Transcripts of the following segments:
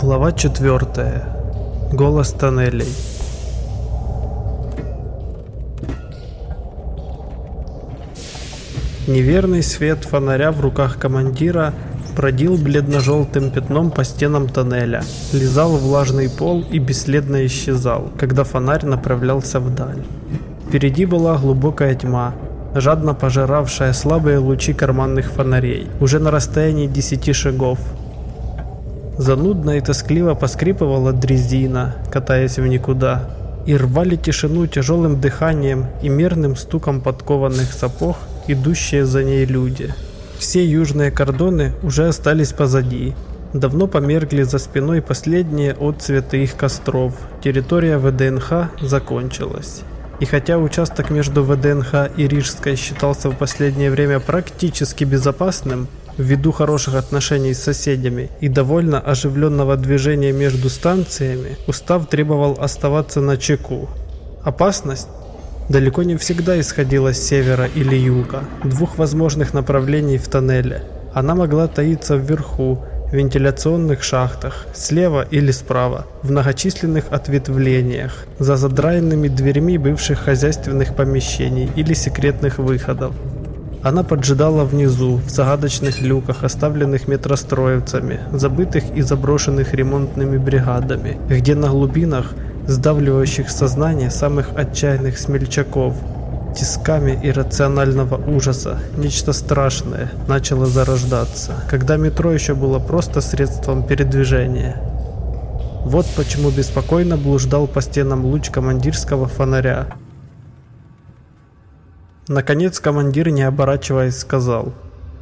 Глава 4. Голос тоннелей. Неверный свет фонаря в руках командира бродил бледно-желтым пятном по стенам тоннеля, лизал влажный пол и бесследно исчезал, когда фонарь направлялся вдаль. Впереди была глубокая тьма, жадно пожиравшая слабые лучи карманных фонарей, уже на расстоянии десяти шагов. Занудно и тоскливо поскрипывала дрезина, катаясь в никуда, и рвали тишину тяжелым дыханием и мерным стуком подкованных сапог, идущие за ней люди. Все южные кордоны уже остались позади. Давно померкли за спиной последние отцветы их костров. Территория ВДНХ закончилась. И хотя участок между ВДНХ и Рижской считался в последнее время практически безопасным, ввиду хороших отношений с соседями и довольно оживленного движения между станциями, устав требовал оставаться на чеку. Опасность далеко не всегда исходила с севера или юга, двух возможных направлений в тоннеле. Она могла таиться вверху, в вентиляционных шахтах, слева или справа, в многочисленных ответвлениях, за задраенными дверьми бывших хозяйственных помещений или секретных выходов. Она поджидала внизу, в загадочных люках, оставленных метростроевцами, забытых и заброшенных ремонтными бригадами, где на глубинах – сдавливающих сознание самых отчаянных смельчаков. Тисками иррационального ужаса нечто страшное начало зарождаться, когда метро еще было просто средством передвижения. Вот почему беспокойно блуждал по стенам луч командирского фонаря. Наконец командир, не оборачиваясь, сказал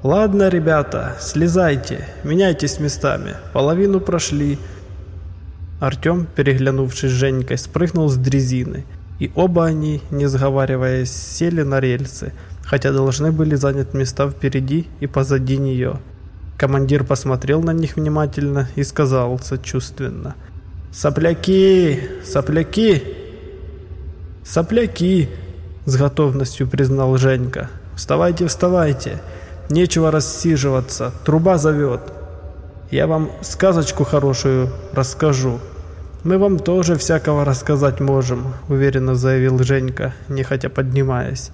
«Ладно, ребята, слезайте, меняйтесь местами, половину прошли, Артем, переглянувшись с Женькой, спрыгнул с дрезины, и оба они, не сговариваясь, сели на рельсы, хотя должны были занять места впереди и позади нее. Командир посмотрел на них внимательно и сказал сочувственно. «Сопляки! Сопляки!» «Сопляки!» – с готовностью признал Женька. «Вставайте, вставайте! Нечего рассиживаться, труба зовет!» Я вам сказочку хорошую расскажу. Мы вам тоже всякого рассказать можем, уверенно заявил Женька, нехотя поднимаясь.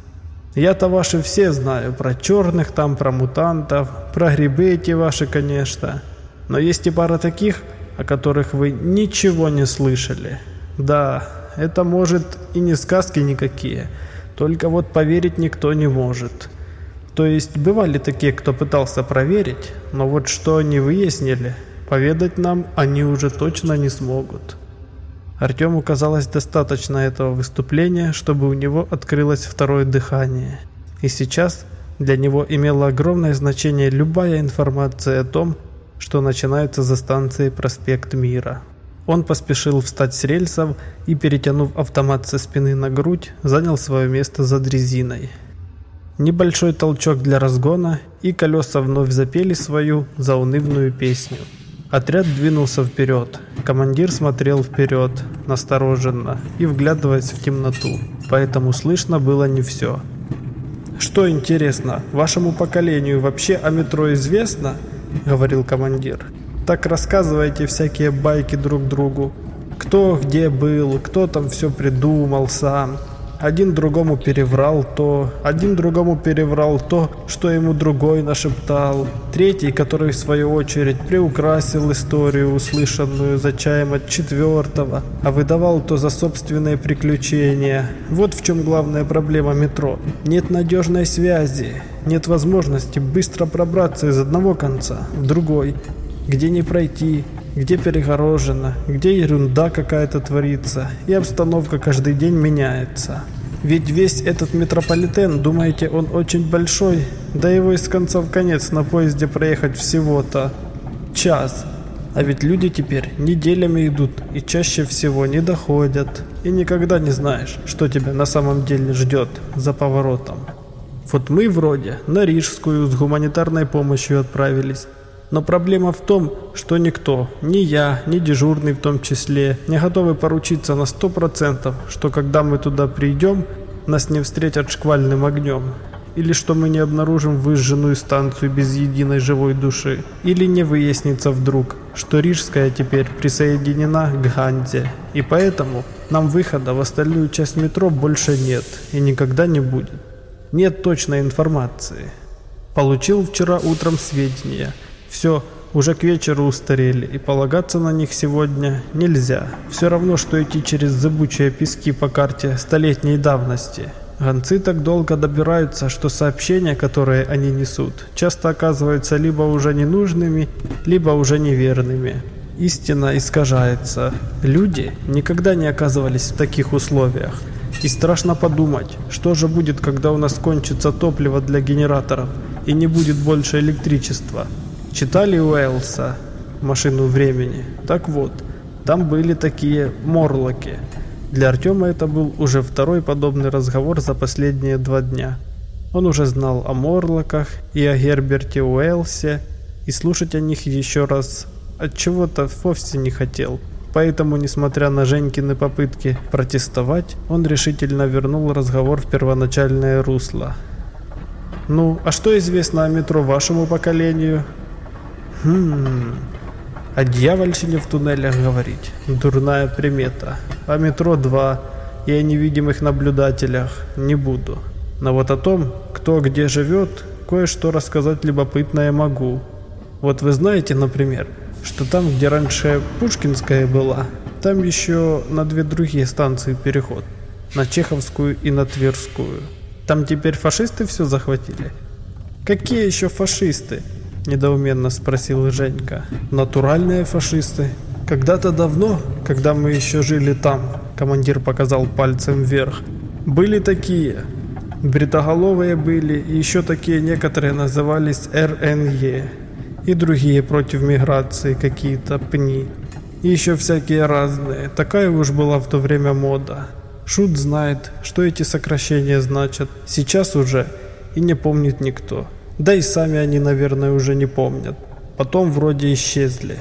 Я-то ваши все знаю, про черных там, про мутантов, про грибы эти ваши, конечно. Но есть и пара таких, о которых вы ничего не слышали. Да, это может и не сказки никакие, только вот поверить никто не может. То есть бывали такие, кто пытался проверить, но вот что они выяснили, поведать нам они уже точно не смогут. Артему казалось достаточно этого выступления, чтобы у него открылось второе дыхание. И сейчас для него имело огромное значение любая информация о том, что начинается за станцией Проспект Мира. Он поспешил встать с рельсов и, перетянув автомат со спины на грудь, занял свое место за дрезиной. Небольшой толчок для разгона, и колеса вновь запели свою заунывную песню. Отряд двинулся вперед. Командир смотрел вперед, настороженно и вглядываясь в темноту, поэтому слышно было не все. «Что интересно, вашему поколению вообще о метро известно?» — говорил командир. «Так рассказывайте всякие байки друг другу. Кто где был, кто там все придумал сам. Один другому переврал то, один другому переврал то, что ему другой нашептал. Третий, который в свою очередь приукрасил историю, услышанную за чаем от четвертого, а выдавал то за собственные приключения. Вот в чем главная проблема метро. Нет надежной связи, нет возможности быстро пробраться из одного конца в другой, где не пройти, где перегорожено, где ерунда какая-то творится, и обстановка каждый день меняется. Ведь весь этот метрополитен, думаете, он очень большой? Да его из конца в конец на поезде проехать всего-то час. А ведь люди теперь неделями идут и чаще всего не доходят. И никогда не знаешь, что тебя на самом деле ждет за поворотом. Вот мы вроде на Рижскую с гуманитарной помощью отправились. Но проблема в том, что никто, ни я, ни дежурный в том числе, не готовы поручиться на 100%, что когда мы туда придем, нас не встретят шквальным огнем. Или что мы не обнаружим выжженную станцию без единой живой души? Или не выяснится вдруг, что Рижская теперь присоединена к Ганзе, и поэтому нам выхода в остальную часть метро больше нет и никогда не будет. Нет точной информации. Получил вчера утром сведения. Все, уже к вечеру устарели, и полагаться на них сегодня нельзя. Все равно, что идти через зыбучие пески по карте столетней давности. Гонцы так долго добираются, что сообщения, которые они несут, часто оказываются либо уже ненужными, либо уже неверными. Истина искажается. Люди никогда не оказывались в таких условиях. И страшно подумать, что же будет, когда у нас кончится топливо для генераторов и не будет больше электричества. Читали Уэллса «Машину времени»? Так вот, там были такие морлоки. Для Артема это был уже второй подобный разговор за последние два дня. Он уже знал о морлоках и о Герберте Уэллсе, и слушать о них еще раз от чего-то вовсе не хотел. Поэтому, несмотря на Женькины попытки протестовать, он решительно вернул разговор в первоначальное русло. «Ну, а что известно о метро вашему поколению?» Хм. О дьявольщине в туннелях говорить. Дурная примета. О метро 2 и о невидимых наблюдателях не буду. Но вот о том, кто где живет, кое-что рассказать любопытное могу. Вот вы знаете, например, что там, где раньше Пушкинская была, там еще на две другие станции переход. На Чеховскую и на Тверскую. Там теперь фашисты все захватили? Какие еще фашисты? – недоуменно спросил Женька. «Натуральные фашисты. Когда-то давно, когда мы еще жили там», – командир показал пальцем вверх, – «были такие. Бритоголовые были, и еще такие некоторые назывались РНЕ. И другие против миграции какие-то пни. И еще всякие разные. Такая уж была в то время мода. Шут знает, что эти сокращения значат. Сейчас уже и не помнит никто. Да и сами они, наверное, уже не помнят. Потом вроде исчезли.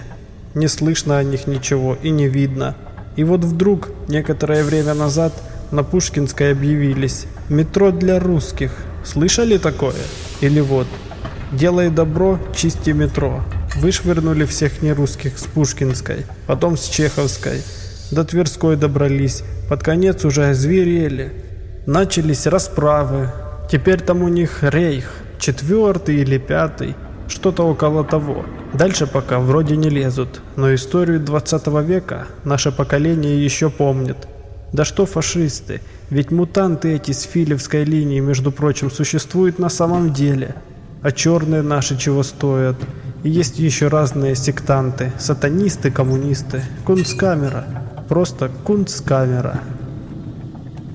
Не слышно о них ничего и не видно. И вот вдруг, некоторое время назад, на Пушкинской объявились. Метро для русских. Слышали такое? Или вот. Делай добро, чисти метро. Вышвырнули всех нерусских с Пушкинской, потом с Чеховской. До Тверской добрались. Под конец уже озверели. Начались расправы. Теперь там у них рейх четвертый или пятый, что-то около того. Дальше пока вроде не лезут, но историю 20 века наше поколение еще помнит. Да что фашисты, ведь мутанты эти с филевской линии, между прочим, существуют на самом деле. А черные наши чего стоят? И есть еще разные сектанты, сатанисты, коммунисты, кунсткамера. Просто кунсткамера.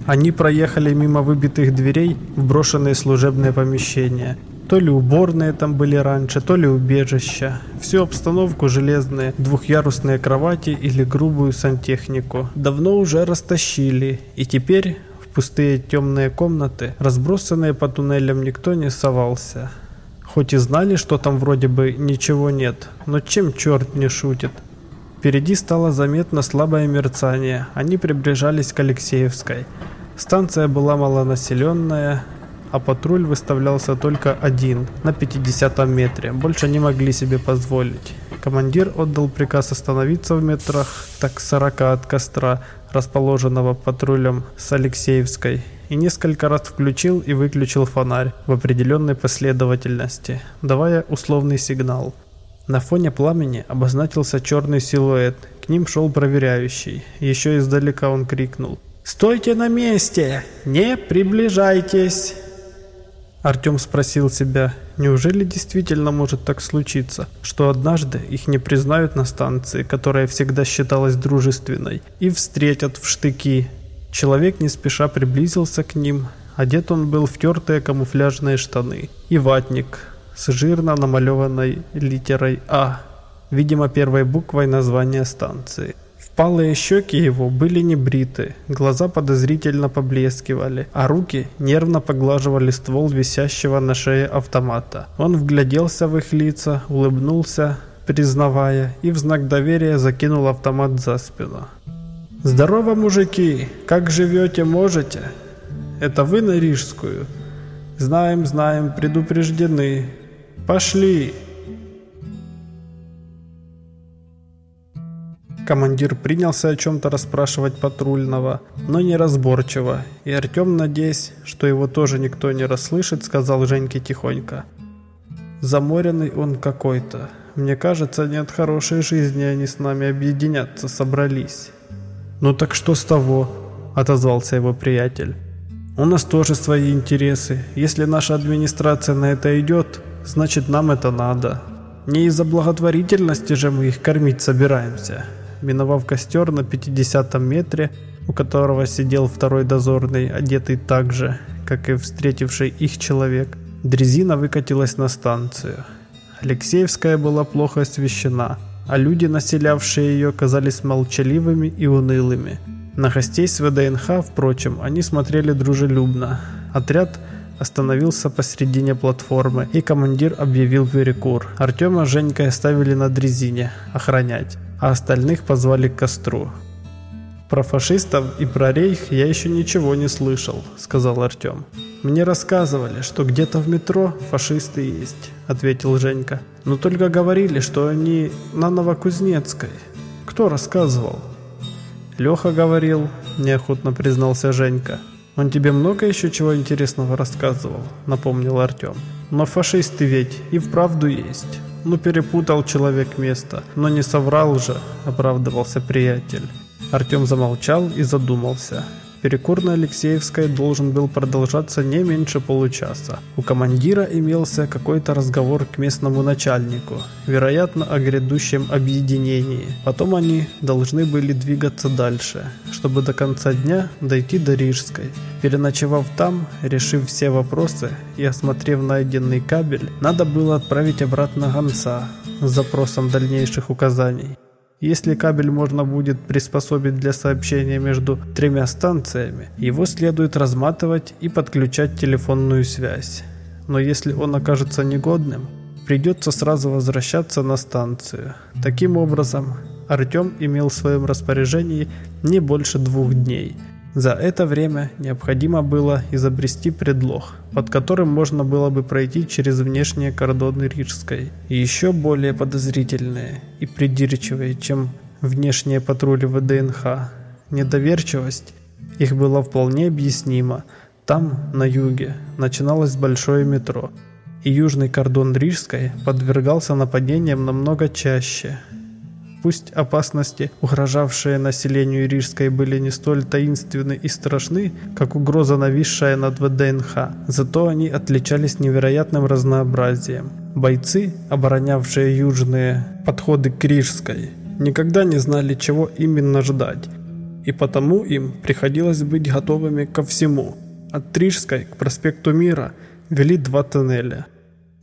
Они проехали мимо выбитых дверей в брошенные служебные помещения. То ли уборные там были раньше, то ли убежища. Всю обстановку железные двухъярусные кровати или грубую сантехнику давно уже растащили, и теперь в пустые темные комнаты, разбросанные по туннелям, никто не совался. Хоть и знали, что там вроде бы ничего нет, но чем черт не шутит. Впереди стало заметно слабое мерцание, они приближались к Алексеевской. Станция была малонаселенная, а патруль выставлялся только один, на 50 метре, больше не могли себе позволить. Командир отдал приказ остановиться в метрах так 40 от костра, расположенного патрулем с Алексеевской, и несколько раз включил и выключил фонарь в определенной последовательности, давая условный сигнал. На фоне пламени обозначился черный силуэт, к ним шел проверяющий, еще издалека он крикнул «Стойте на месте! Не приближайтесь!» Артем спросил себя, неужели действительно может так случиться, что однажды их не признают на станции, которая всегда считалась дружественной, и встретят в штыки. Человек не спеша приблизился к ним, одет он был в тертые камуфляжные штаны и ватник с жирно намалеванной литерой «А», видимо первой буквой названия станции – Впалые щеки его были не бриты, глаза подозрительно поблескивали, а руки нервно поглаживали ствол висящего на шее автомата. Он вгляделся в их лица, улыбнулся, признавая, и в знак доверия закинул автомат за спину. «Здорово, мужики! Как живете, можете? Это вы на Рижскую?» Знаем, знаем, предупреждены. Пошли!» Командир принялся о чем-то расспрашивать патрульного, но неразборчиво, и Артем, надеясь, что его тоже никто не расслышит, сказал Женьке тихонько. «Заморенный он какой-то. Мне кажется, не от хорошей жизни они с нами объединяться собрались». «Ну так что с того?» – отозвался его приятель. «У нас тоже свои интересы. Если наша администрация на это идет, значит нам это надо. Не из-за благотворительности же мы их кормить собираемся миновав костер на 50 метре, у которого сидел второй дозорный, одетый так же, как и встретивший их человек, дрезина выкатилась на станцию. Алексеевская была плохо освещена, а люди, населявшие ее, казались молчаливыми и унылыми. На гостей с ВДНХ, впрочем, они смотрели дружелюбно. Отряд остановился посередине платформы, и командир объявил перекур. Артема с Женькой оставили на дрезине охранять а остальных позвали к костру. «Про фашистов и про рейх я еще ничего не слышал», — сказал Артем. «Мне рассказывали, что где-то в метро фашисты есть», — ответил Женька. «Но только говорили, что они на Новокузнецкой. Кто рассказывал?» «Леха говорил», — неохотно признался Женька. «Он тебе много еще чего интересного рассказывал», — напомнил Артем. «Но фашисты ведь и вправду есть». Ну, перепутал человек место, но не соврал же, оправдывался приятель. Артем замолчал и задумался. Перекур на Алексеевской должен был продолжаться не меньше получаса. У командира имелся какой-то разговор к местному начальнику, вероятно, о грядущем объединении. Потом они должны были двигаться дальше, чтобы до конца дня дойти до Рижской. Переночевав там, решив все вопросы и осмотрев найденный кабель, надо было отправить обратно гонца с запросом дальнейших указаний. Если кабель можно будет приспособить для сообщения между тремя станциями, его следует разматывать и подключать телефонную связь. Но если он окажется негодным, придется сразу возвращаться на станцию. Таким образом, Артем имел в своем распоряжении не больше двух дней – за это время необходимо было изобрести предлог, под которым можно было бы пройти через внешние кордоны Рижской, и еще более подозрительные и придирчивые, чем внешние патрули ВДНХ. Недоверчивость их была вполне объяснима. Там, на юге, начиналось большое метро, и южный кордон Рижской подвергался нападениям намного чаще – Пусть опасности, угрожавшие населению Рижской, были не столь таинственны и страшны, как угроза, нависшая над ВДНХ, зато они отличались невероятным разнообразием. Бойцы, оборонявшие южные подходы к Рижской, никогда не знали, чего именно ждать, и потому им приходилось быть готовыми ко всему. От Рижской к проспекту Мира вели два тоннеля –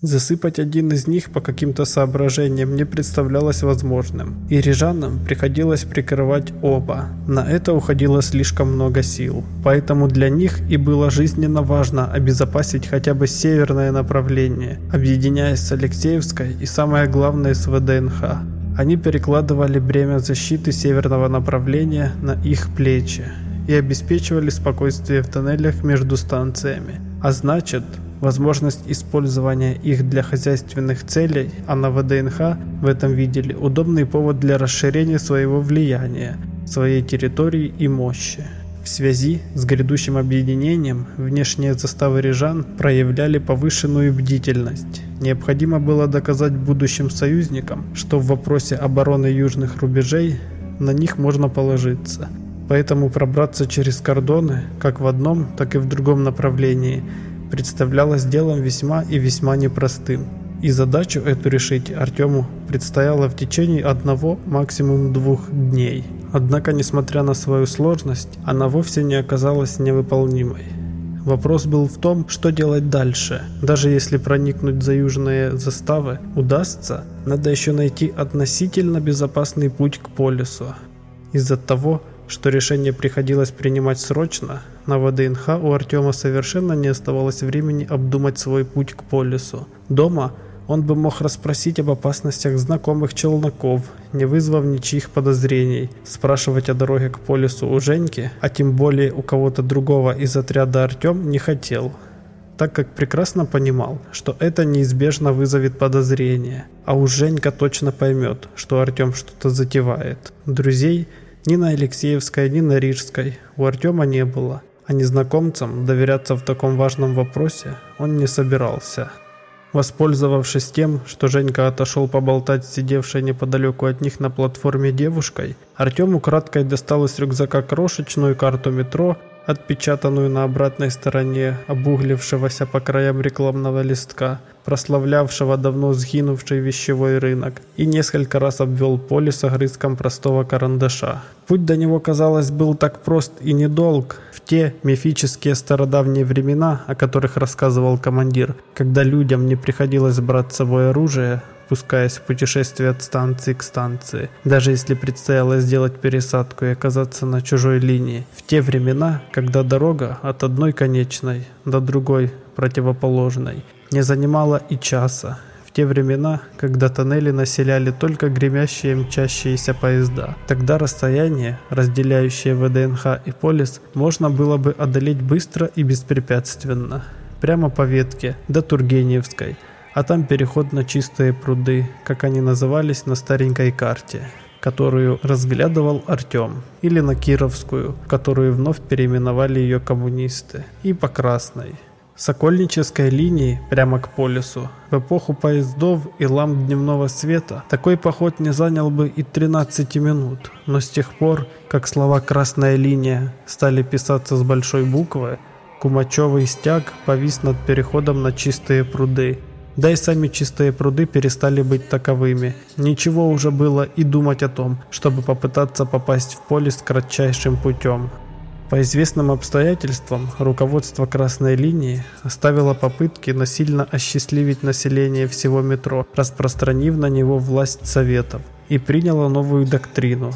Засыпать один из них по каким-то соображениям не представлялось возможным, и рижанам приходилось прикрывать оба. На это уходило слишком много сил, поэтому для них и было жизненно важно обезопасить хотя бы северное направление, объединяясь с Алексеевской и самое главное с ВДНХ. Они перекладывали бремя защиты северного направления на их плечи и обеспечивали спокойствие в тоннелях между станциями. А значит, возможность использования их для хозяйственных целей, а на ВДНХ в этом видели удобный повод для расширения своего влияния, своей территории и мощи. В связи с грядущим объединением внешние заставы рижан проявляли повышенную бдительность. Необходимо было доказать будущим союзникам, что в вопросе обороны южных рубежей на них можно положиться. Поэтому пробраться через кордоны, как в одном, так и в другом направлении – представлялось делом весьма и весьма непростым. И задачу эту решить Артему предстояло в течение одного, максимум двух дней. Однако, несмотря на свою сложность, она вовсе не оказалась невыполнимой. Вопрос был в том, что делать дальше. Даже если проникнуть за южные заставы удастся, надо еще найти относительно безопасный путь к полюсу. Из-за того, что решение приходилось принимать срочно, на ВДНХ у Артема совершенно не оставалось времени обдумать свой путь к полюсу. Дома он бы мог расспросить об опасностях знакомых челноков, не вызвав ничьих подозрений, спрашивать о дороге к полюсу у Женьки, а тем более у кого-то другого из отряда Артем не хотел. так как прекрасно понимал, что это неизбежно вызовет подозрение. А уж Женька точно поймет, что Артем что-то затевает. Друзей ни на Алексеевской, ни на Рижской у Артема не было, а незнакомцам доверяться в таком важном вопросе он не собирался. Воспользовавшись тем, что Женька отошел поболтать с сидевшей неподалеку от них на платформе девушкой, Артем украдкой достал из рюкзака крошечную карту метро отпечатанную на обратной стороне обуглившегося по краям рекламного листка, прославлявшего давно сгинувший вещевой рынок, и несколько раз обвел поле с огрызком простого карандаша. Путь до него, казалось, был так прост и недолг в те мифические стародавние времена, о которых рассказывал командир, когда людям не приходилось брать с собой оружие, пускаясь в путешествие от станции к станции, даже если предстояло сделать пересадку и оказаться на чужой линии. В те времена, когда дорога от одной конечной до другой противоположной не занимала и часа, в те времена, когда тоннели населяли только гремящие мчащиеся поезда. Тогда расстояние, разделяющее ВДНХ и Полис, можно было бы одолеть быстро и беспрепятственно. Прямо по ветке, до Тургеневской – а там переход на чистые пруды, как они назывались на старенькой карте, которую разглядывал Артем, или на Кировскую, которую вновь переименовали ее коммунисты, и по Красной. Сокольнической линии прямо к полюсу. В эпоху поездов и ламп дневного света. Такой поход не занял бы и 13 минут, но с тех пор, как слова «красная линия» стали писаться с большой буквы, Кумачевый стяг повис над переходом на чистые пруды, да и сами чистые пруды перестали быть таковыми. Ничего уже было и думать о том, чтобы попытаться попасть в полис кратчайшим путем. По известным обстоятельствам, руководство Красной линии оставило попытки насильно осчастливить население всего метро, распространив на него власть Советов, и приняло новую доктрину,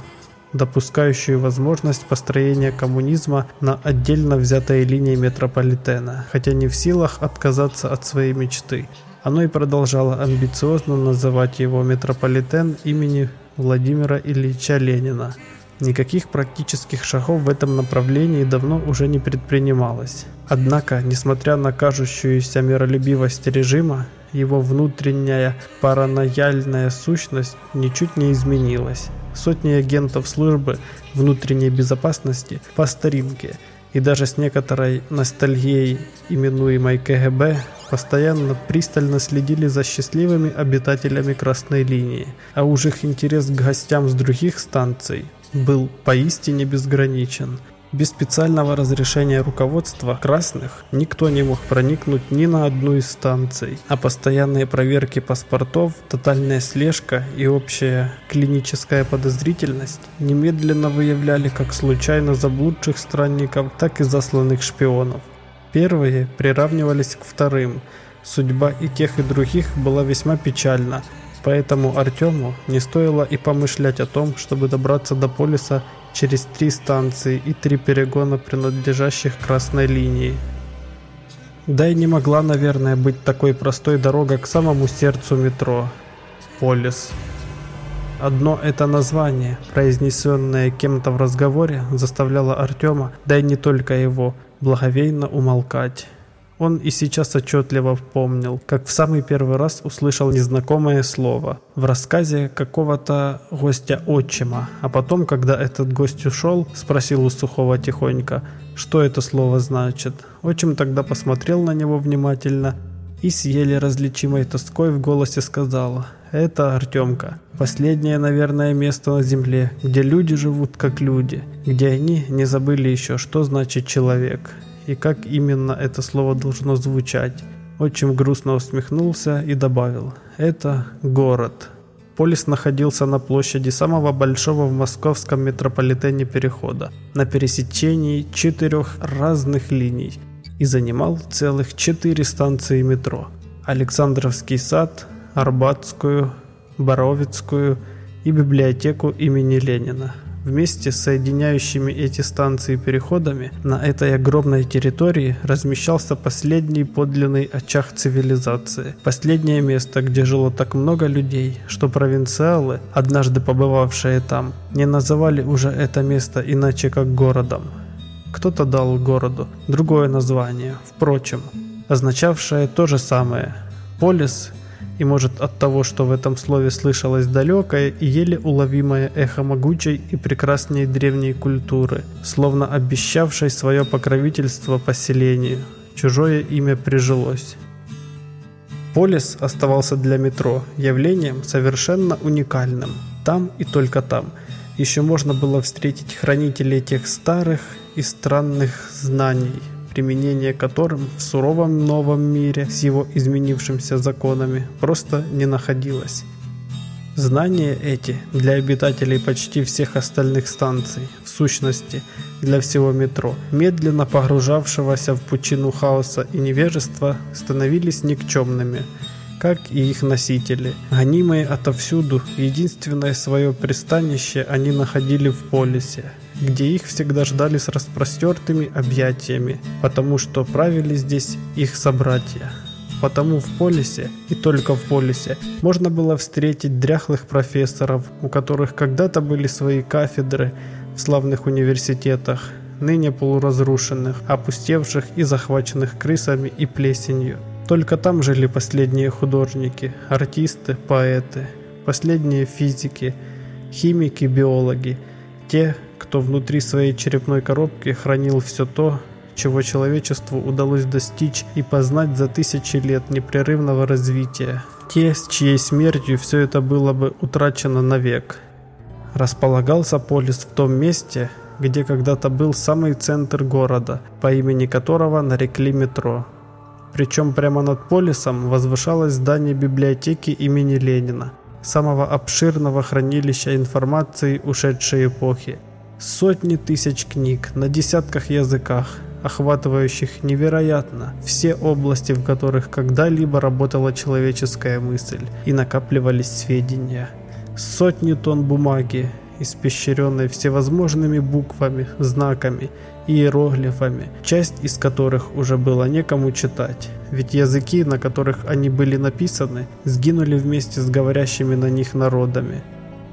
допускающую возможность построения коммунизма на отдельно взятой линии метрополитена, хотя не в силах отказаться от своей мечты. Оно и продолжало амбициозно называть его метрополитен имени Владимира Ильича Ленина. Никаких практических шагов в этом направлении давно уже не предпринималось. Однако, несмотря на кажущуюся миролюбивость режима, его внутренняя паранояльная сущность ничуть не изменилась. Сотни агентов службы внутренней безопасности по старинке и даже с некоторой ностальгией, именуемой КГБ, постоянно пристально следили за счастливыми обитателями красной линии, а уж их интерес к гостям с других станций был поистине безграничен. Без специального разрешения руководства красных никто не мог проникнуть ни на одну из станций, а постоянные проверки паспортов, тотальная слежка и общая клиническая подозрительность немедленно выявляли как случайно заблудших странников, так и засланных шпионов. Первые приравнивались к вторым. Судьба и тех, и других была весьма печальна, поэтому Артему не стоило и помышлять о том, чтобы добраться до полиса через три станции и три перегона, принадлежащих красной линии. Да и не могла, наверное, быть такой простой дорога к самому сердцу метро – Полис. Одно это название, произнесенное кем-то в разговоре, заставляло Артема, да и не только его, благовейно умолкать. Он и сейчас отчетливо помнил, как в самый первый раз услышал незнакомое слово в рассказе какого-то гостя отчима, а потом, когда этот гость ушел, спросил у Сухого тихонько, что это слово значит. Отчим тогда посмотрел на него внимательно и с еле различимой тоской в голосе сказал «Это Артемка. Последнее, наверное, место на земле, где люди живут как люди, где они не забыли еще, что значит человек, и как именно это слово должно звучать». Отчим грустно усмехнулся и добавил «Это город». Полис находился на площади самого большого в московском метрополитене перехода, на пересечении четырех разных линий – и занимал целых четыре станции метро. Александровский сад, Арбатскую, Боровицкую и библиотеку имени Ленина. Вместе с соединяющими эти станции переходами на этой огромной территории размещался последний подлинный очаг цивилизации. Последнее место, где жило так много людей, что провинциалы, однажды побывавшие там, не называли уже это место иначе как городом. Кто-то дал городу другое название. Впрочем, означавшее то же самое. Полис, и может от того, что в этом слове слышалось далекое и еле уловимое эхо могучей и прекрасней древней культуры, словно обещавшей свое покровительство поселению. Чужое имя прижилось. Полис оставался для метро явлением совершенно уникальным. Там и только там еще можно было встретить хранителей тех старых и странных знаний, применение которым в суровом новом мире с его изменившимися законами просто не находилось. Знания эти для обитателей почти всех остальных станций, в сущности, для всего метро, медленно погружавшегося в пучину хаоса и невежества, становились никчемными, как и их носители. Гонимые отовсюду, единственное свое пристанище они находили в полисе, где их всегда ждали с распростертыми объятиями, потому что правили здесь их собратья. Потому в полисе, и только в полисе, можно было встретить дряхлых профессоров, у которых когда-то были свои кафедры в славных университетах, ныне полуразрушенных, опустевших и захваченных крысами и плесенью. Только там жили последние художники, артисты, поэты, последние физики, химики, биологи, те, кто внутри своей черепной коробки хранил все то, чего человечеству удалось достичь и познать за тысячи лет непрерывного развития. Те, с чьей смертью все это было бы утрачено навек. Располагался полис в том месте, где когда-то был самый центр города, по имени которого нарекли метро. Причем прямо над полисом возвышалось здание библиотеки имени Ленина, самого обширного хранилища информации ушедшей эпохи. Сотни тысяч книг на десятках языках, охватывающих невероятно все области, в которых когда-либо работала человеческая мысль и накапливались сведения. Сотни тонн бумаги, испещренной всевозможными буквами, знаками и иероглифами, часть из которых уже было некому читать, ведь языки, на которых они были написаны, сгинули вместе с говорящими на них народами.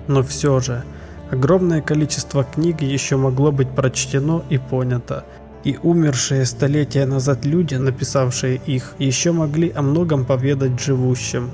Но все же, огромное количество книг еще могло быть прочтено и понято, и умершие столетия назад люди, написавшие их, еще могли о многом поведать живущим.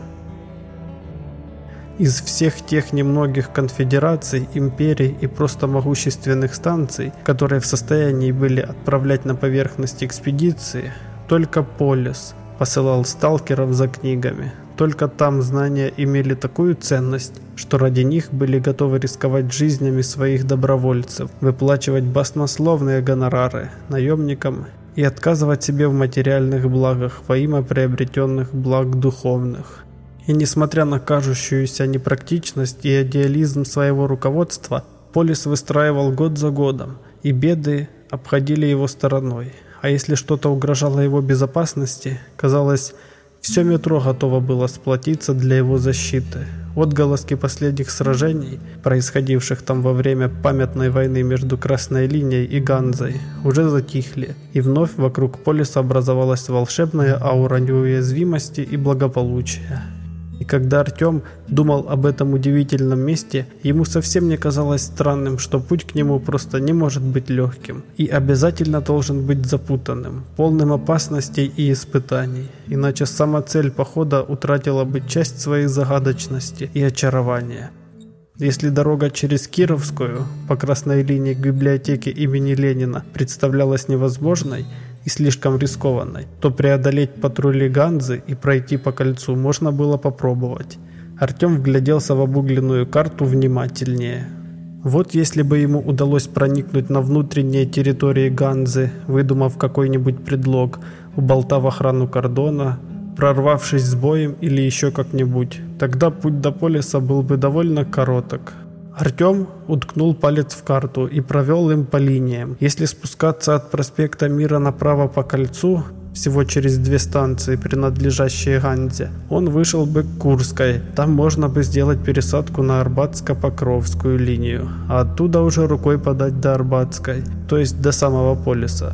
Из всех тех немногих конфедераций, империй и просто могущественных станций, которые в состоянии были отправлять на поверхность экспедиции, только Полис посылал сталкеров за книгами. Только там знания имели такую ценность, что ради них были готовы рисковать жизнями своих добровольцев, выплачивать баснословные гонорары наемникам и отказывать себе в материальных благах во имя приобретенных благ духовных. И несмотря на кажущуюся непрактичность и идеализм своего руководства, Полис выстраивал год за годом, и беды обходили его стороной. А если что-то угрожало его безопасности, казалось, все метро готово было сплотиться для его защиты. Отголоски последних сражений, происходивших там во время памятной войны между Красной линией и Ганзой, уже затихли, и вновь вокруг полиса образовалась волшебная аура неуязвимости и благополучия. И когда Артем думал об этом удивительном месте, ему совсем не казалось странным, что путь к нему просто не может быть легким и обязательно должен быть запутанным, полным опасностей и испытаний. Иначе сама цель похода утратила бы часть своей загадочности и очарования. Если дорога через Кировскую по красной линии к библиотеке имени Ленина представлялась невозможной, и слишком рискованной, то преодолеть патрули Ганзы и пройти по кольцу можно было попробовать. Артем вгляделся в обугленную карту внимательнее. Вот если бы ему удалось проникнуть на внутренние территории Ганзы, выдумав какой-нибудь предлог, уболтав охрану кордона, прорвавшись с боем или еще как-нибудь, тогда путь до полиса был бы довольно короток. Артем уткнул палец в карту и провел им по линиям. Если спускаться от проспекта Мира направо по кольцу, всего через две станции, принадлежащие Ганзе, он вышел бы к Курской. Там можно бы сделать пересадку на Арбатско-Покровскую линию, а оттуда уже рукой подать до Арбатской, то есть до самого полиса.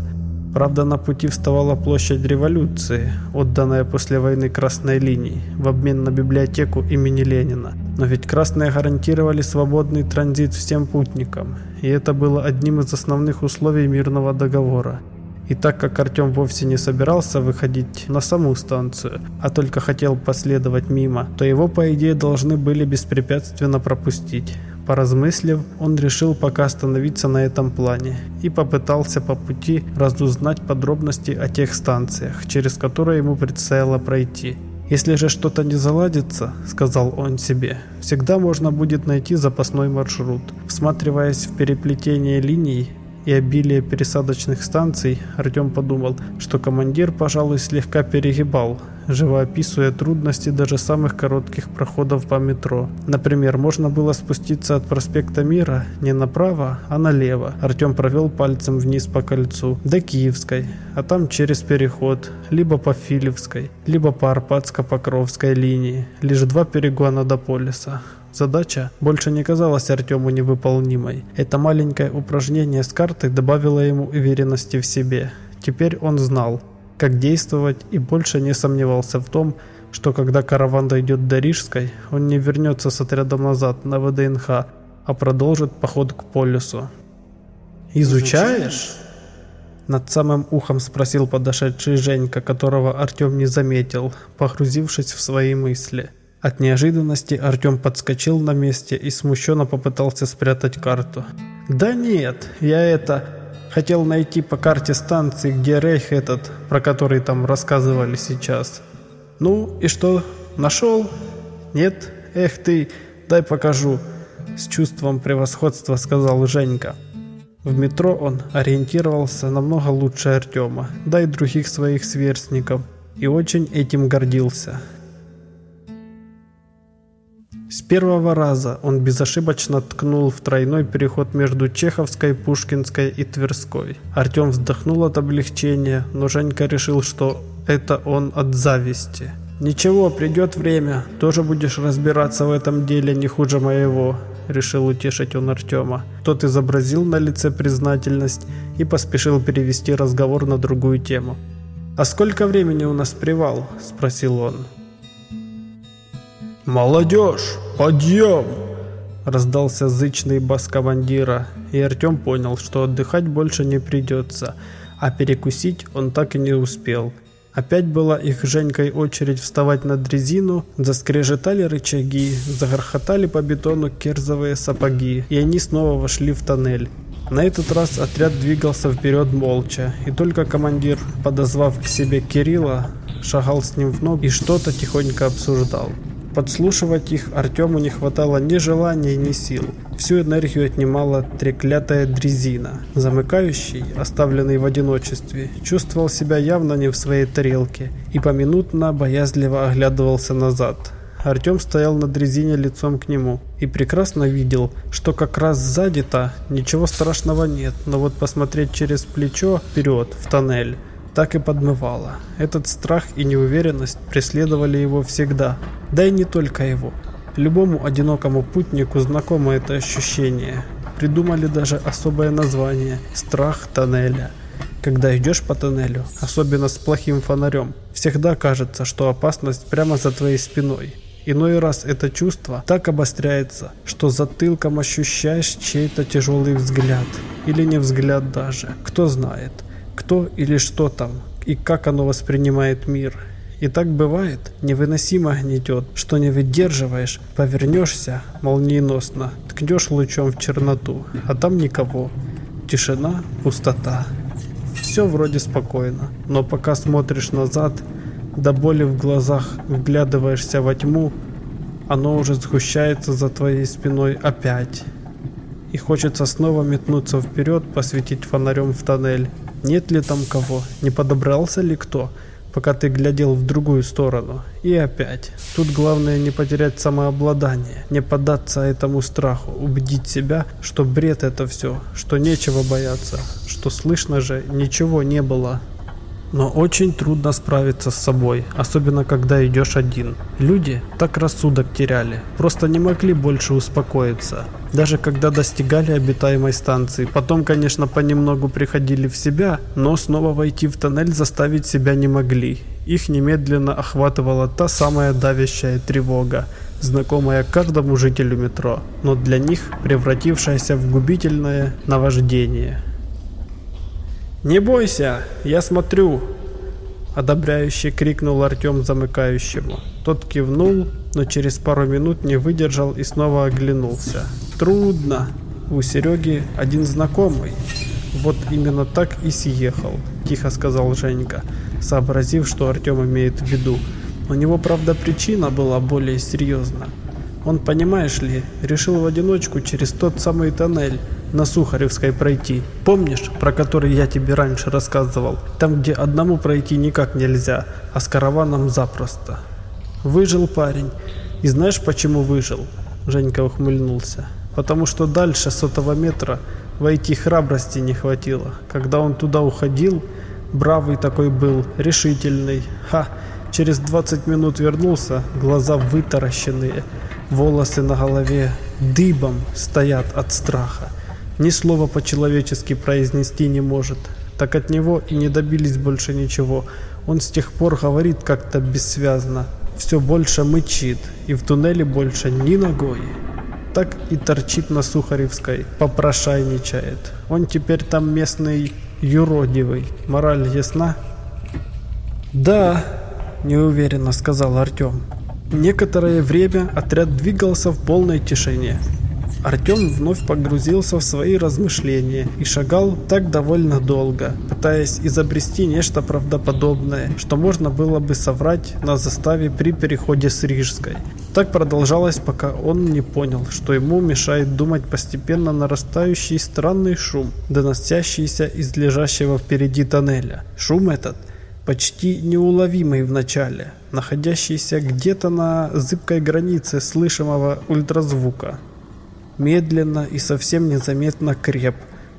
Правда, на пути вставала площадь революции, отданная после войны Красной линии, в обмен на библиотеку имени Ленина. Но ведь красные гарантировали свободный транзит всем путникам, и это было одним из основных условий мирного договора. И так как Артем вовсе не собирался выходить на саму станцию, а только хотел последовать мимо, то его по идее должны были беспрепятственно пропустить. Поразмыслив, он решил пока остановиться на этом плане и попытался по пути разузнать подробности о тех станциях, через которые ему предстояло пройти. «Если же что-то не заладится, — сказал он себе, — всегда можно будет найти запасной маршрут». Всматриваясь в переплетение линий, и обилие пересадочных станций, Артем подумал, что командир, пожалуй, слегка перегибал, живоописывая трудности даже самых коротких проходов по метро. Например, можно было спуститься от проспекта Мира не направо, а налево. Артем провел пальцем вниз по кольцу, до Киевской, а там через переход, либо по Филевской, либо по Арпатско-Покровской линии, лишь два перегона до полиса. Задача больше не казалась Артему невыполнимой. Это маленькое упражнение с картой добавило ему уверенности в себе. Теперь он знал, как действовать и больше не сомневался в том, что когда караван дойдет до Рижской, он не вернется с отрядом назад на ВДНХ, а продолжит поход к полюсу. «Изучаешь?» Над самым ухом спросил подошедший Женька, которого Артем не заметил, погрузившись в свои мысли. От неожиданности Артем подскочил на месте и смущенно попытался спрятать карту. «Да нет, я это... Хотел найти по карте станции, где рейх этот, про который там рассказывали сейчас. Ну и что, нашел? Нет? Эх ты, дай покажу!» С чувством превосходства сказал Женька. В метро он ориентировался намного лучше Артема, да и других своих сверстников, и очень этим гордился. С первого раза он безошибочно ткнул в тройной переход между Чеховской, Пушкинской и Тверской. Артем вздохнул от облегчения, но Женька решил, что это он от зависти. «Ничего, придет время, тоже будешь разбираться в этом деле не хуже моего», – решил утешить он Артема. Тот изобразил на лице признательность и поспешил перевести разговор на другую тему. «А сколько времени у нас привал?» – спросил он. «Молодежь, подъем!» Раздался зычный бас командира, и Артем понял, что отдыхать больше не придется, а перекусить он так и не успел. Опять была их Женькой очередь вставать на дрезину, заскрежетали рычаги, загорхотали по бетону керзовые сапоги, и они снова вошли в тоннель. На этот раз отряд двигался вперед молча, и только командир, подозвав к себе Кирилла, шагал с ним в ног и что-то тихонько обсуждал. Подслушивать их Артему не хватало ни желания, ни сил. Всю энергию отнимала треклятая дрезина. Замыкающий, оставленный в одиночестве, чувствовал себя явно не в своей тарелке и поминутно боязливо оглядывался назад. Артем стоял на дрезине лицом к нему и прекрасно видел, что как раз сзади-то ничего страшного нет, но вот посмотреть через плечо вперед, в тоннель, так и подмывало. Этот страх и неуверенность преследовали его всегда, да и не только его. Любому одинокому путнику знакомо это ощущение. Придумали даже особое название – страх тоннеля. Когда идешь по тоннелю, особенно с плохим фонарем, всегда кажется, что опасность прямо за твоей спиной. Иной раз это чувство так обостряется, что затылком ощущаешь чей-то тяжелый взгляд. Или не взгляд даже, кто знает кто или что там, и как оно воспринимает мир. И так бывает, невыносимо гнетет, что не выдерживаешь, повернешься молниеносно, ткнешь лучом в черноту, а там никого. Тишина, пустота. Все вроде спокойно, но пока смотришь назад, до боли в глазах вглядываешься во тьму, оно уже сгущается за твоей спиной опять. И хочется снова метнуться вперед, посветить фонарем в тоннель. Нет ли там кого? Не подобрался ли кто? Пока ты глядел в другую сторону. И опять. Тут главное не потерять самообладание, не поддаться этому страху, убедить себя, что бред это все, что нечего бояться, что слышно же ничего не было. Но очень трудно справиться с собой, особенно когда идешь один. Люди так рассудок теряли, просто не могли больше успокоиться. Даже когда достигали обитаемой станции, потом, конечно, понемногу приходили в себя, но снова войти в тоннель заставить себя не могли. Их немедленно охватывала та самая давящая тревога, знакомая каждому жителю метро, но для них превратившаяся в губительное наваждение. «Не бойся, я смотрю!» Одобряюще крикнул Артем замыкающему. Тот кивнул, но через пару минут не выдержал и снова оглянулся. «Трудно. У Сереги один знакомый. Вот именно так и съехал», – тихо сказал Женька, сообразив, что Артем имеет в виду. У него, правда, причина была более серьезна. Он, понимаешь ли, решил в одиночку через тот самый тоннель на Сухаревской пройти. Помнишь, про который я тебе раньше рассказывал? Там, где одному пройти никак нельзя, а с караваном запросто. Выжил парень. И знаешь, почему выжил? Женька ухмыльнулся. Потому что дальше сотого метра войти храбрости не хватило. Когда он туда уходил, бравый такой был, решительный. Ха, через 20 минут вернулся, глаза вытаращенные, волосы на голове дыбом стоят от страха ни слова по-человечески произнести не может. Так от него и не добились больше ничего. Он с тех пор говорит как-то бессвязно, все больше мычит, и в туннеле больше ни ногой. Так и торчит на Сухаревской, попрошайничает. Он теперь там местный юродивый. Мораль ясна? Да, неуверенно сказал Артем. Некоторое время отряд двигался в полной тишине. Артем вновь погрузился в свои размышления и шагал так довольно долго, пытаясь изобрести нечто правдоподобное, что можно было бы соврать на заставе при переходе с Рижской. Так продолжалось, пока он не понял, что ему мешает думать постепенно нарастающий странный шум, доносящийся из лежащего впереди тоннеля. Шум этот почти неуловимый в начале, находящийся где-то на зыбкой границе слышимого ультразвука медленно и совсем незаметно креп,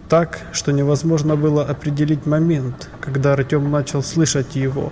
так, что невозможно было определить момент, когда Артем начал слышать его.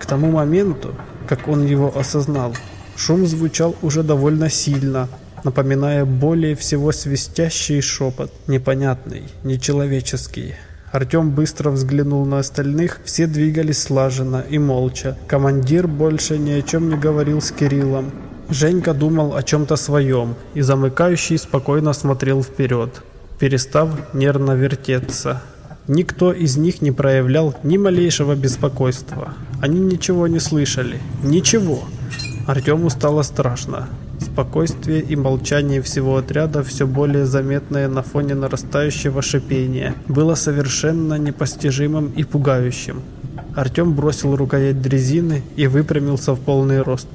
К тому моменту, как он его осознал, шум звучал уже довольно сильно, напоминая более всего свистящий шепот, непонятный, нечеловеческий. Артем быстро взглянул на остальных, все двигались слаженно и молча. Командир больше ни о чем не говорил с Кириллом, Женька думал о чем-то своем, и замыкающий спокойно смотрел вперед, перестав нервно вертеться. Никто из них не проявлял ни малейшего беспокойства. Они ничего не слышали. Ничего. Артему стало страшно. Спокойствие и молчание всего отряда, все более заметное на фоне нарастающего шипения, было совершенно непостижимым и пугающим. Артем бросил рукоять дрезины и выпрямился в полный рост.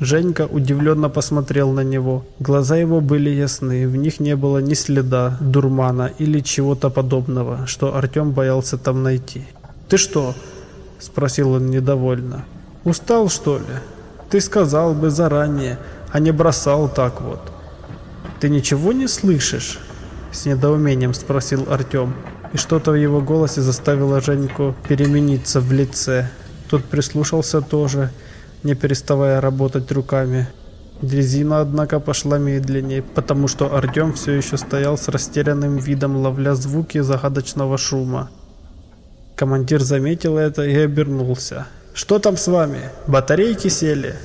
Женька удивленно посмотрел на него. Глаза его были ясны, в них не было ни следа дурмана или чего-то подобного, что Артем боялся там найти. «Ты что?» – спросил он недовольно. «Устал, что ли? Ты сказал бы заранее, а не бросал так вот». «Ты ничего не слышишь?» – с недоумением спросил Артем. И что-то в его голосе заставило Женьку перемениться в лице. Тот прислушался тоже – не переставая работать руками. Дрезина, однако, пошла медленнее, потому что Артем все еще стоял с растерянным видом, ловля звуки загадочного шума. Командир заметил это и обернулся. «Что там с вами? Батарейки сели?»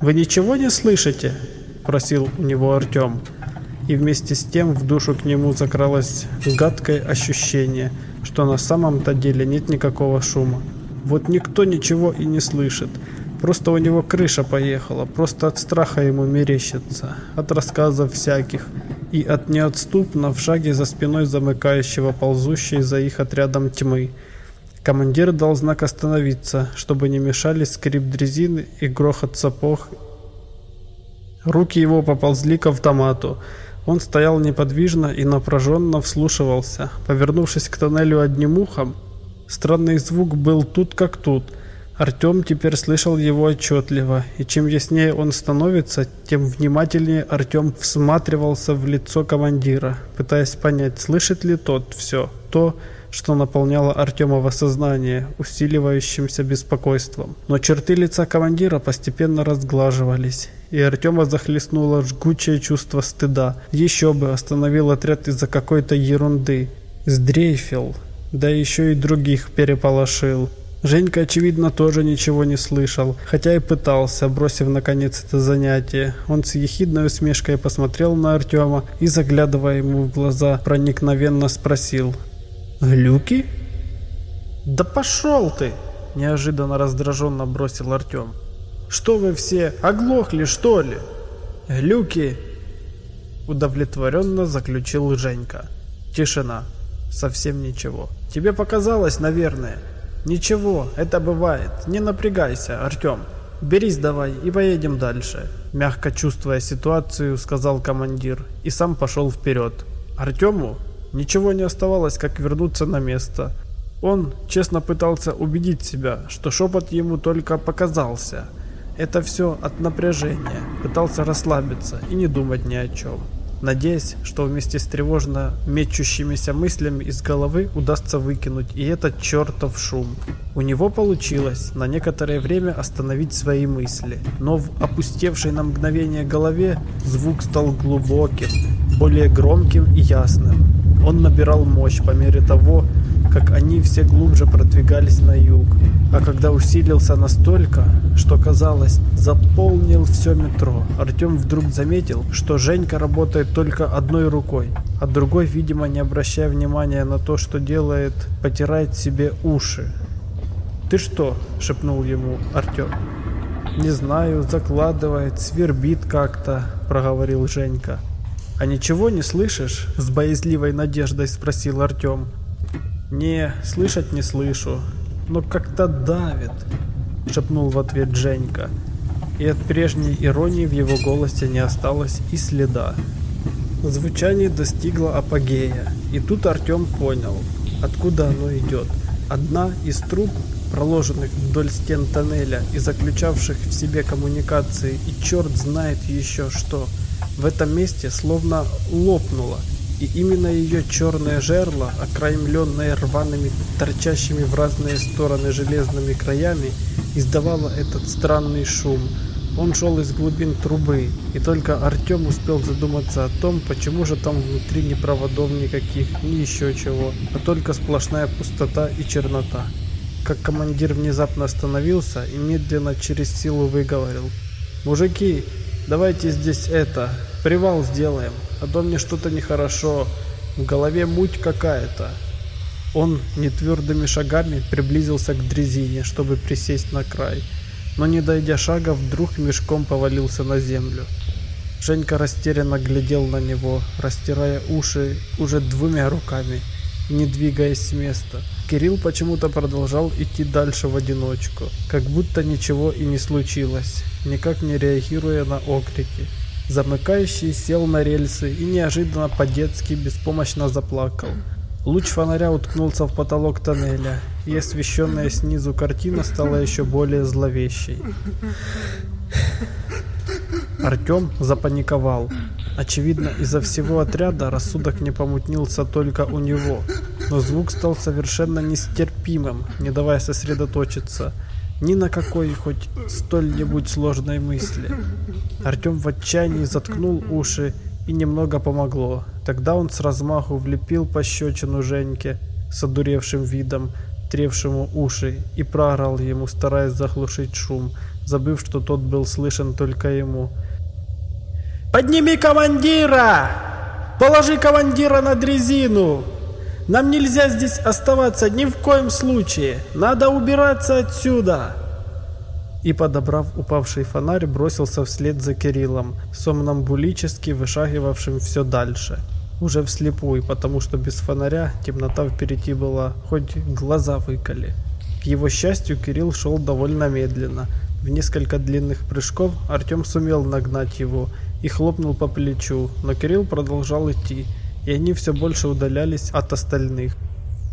«Вы ничего не слышите?» – просил у него Артем. И вместе с тем в душу к нему закралось гадкое ощущение, что на самом-то деле нет никакого шума. Вот никто ничего и не слышит. Просто у него крыша поехала, просто от страха ему мерещится, от рассказов всяких и от неотступно в шаге за спиной замыкающего ползущей за их отрядом тьмы. Командир дал знак остановиться, чтобы не мешали скрип дрезины и грохот сапог. Руки его поползли к автомату. Он стоял неподвижно и напряженно вслушивался, повернувшись к тоннелю одним ухом, Странный звук был тут как тут. Артем теперь слышал его отчетливо, и чем яснее он становится, тем внимательнее Артем всматривался в лицо командира, пытаясь понять, слышит ли тот все, то, что наполняло Артемова сознание, усиливающимся беспокойством. Но черты лица командира постепенно разглаживались, и Артема захлестнуло жгучее чувство стыда. Еще бы остановил отряд из-за какой-то ерунды. Сдрейфил, да еще и других переполошил. Женька, очевидно, тоже ничего не слышал, хотя и пытался, бросив наконец это занятие. Он с ехидной усмешкой посмотрел на Артема и, заглядывая ему в глаза, проникновенно спросил «Глюки?» «Да пошел ты!» – неожиданно раздраженно бросил Артем. «Что вы все, оглохли, что ли?» «Глюки!» – удовлетворенно заключил Женька. Тишина. Совсем ничего. «Тебе показалось, наверное?» «Ничего, это бывает. Не напрягайся, Артем. Берись давай и поедем дальше», – мягко чувствуя ситуацию, сказал командир и сам пошел вперед. Артему ничего не оставалось, как вернуться на место. Он честно пытался убедить себя, что шепот ему только показался. Это все от напряжения. Пытался расслабиться и не думать ни о чем надеясь, что вместе с тревожно мечущимися мыслями из головы удастся выкинуть и этот чертов шум. У него получилось на некоторое время остановить свои мысли, но в опустевшей на мгновение голове звук стал глубоким, более громким и ясным. Он набирал мощь по мере того, как они все глубже продвигались на юг, а когда усилился настолько, что казалось, заполнил все метро, Артем вдруг заметил, что Женька работает только одной рукой, а другой, видимо, не обращая внимания на то, что делает, потирает себе уши. «Ты что?» – шепнул ему Артем. «Не знаю, закладывает, свербит как-то», – проговорил Женька. «А ничего не слышишь?» – с боязливой надеждой спросил Артем. «Не, слышать не слышу, но как-то давит», — шепнул в ответ Женька. И от прежней иронии в его голосе не осталось и следа. Звучание достигло апогея, и тут Артем понял, откуда оно идет. Одна из труб, проложенных вдоль стен тоннеля и заключавших в себе коммуникации, и черт знает еще что, в этом месте словно лопнула — и именно ее черное жерло, окаймленное рваными, торчащими в разные стороны железными краями, издавало этот странный шум. Он шел из глубин трубы, и только Артем успел задуматься о том, почему же там внутри ни проводов никаких, ни еще чего, а только сплошная пустота и чернота. Как командир внезапно остановился и медленно через силу выговорил. «Мужики, давайте здесь это, привал сделаем, а то мне что-то нехорошо, в голове муть какая-то. Он нетвердыми шагами приблизился к дрезине, чтобы присесть на край, но не дойдя шага, вдруг мешком повалился на землю. Женька растерянно глядел на него, растирая уши уже двумя руками, не двигаясь с места. Кирилл почему-то продолжал идти дальше в одиночку, как будто ничего и не случилось, никак не реагируя на окрики. Замыкающий сел на рельсы и неожиданно по-детски беспомощно заплакал. Луч фонаря уткнулся в потолок тоннеля, и освещенная снизу картина стала еще более зловещей. Артем запаниковал. Очевидно, из-за всего отряда рассудок не помутнился только у него, но звук стал совершенно нестерпимым, не давая сосредоточиться ни на какой хоть столь-нибудь сложной мысли. Артем в отчаянии заткнул уши и немного помогло. Тогда он с размаху влепил пощечину Женьке с одуревшим видом, тревшему уши, и проорал ему, стараясь заглушить шум, забыв, что тот был слышен только ему. «Подними командира! Положи командира на дрезину!» Нам нельзя здесь оставаться ни в коем случае. Надо убираться отсюда!» И, подобрав упавший фонарь, бросился вслед за Кириллом, сомнамбулически вышагивавшим все дальше. Уже вслепую, потому что без фонаря темнота впереди была, хоть глаза выколи. К его счастью, Кирилл шел довольно медленно. В несколько длинных прыжков Артем сумел нагнать его и хлопнул по плечу, но Кирилл продолжал идти, и они все больше удалялись от остальных.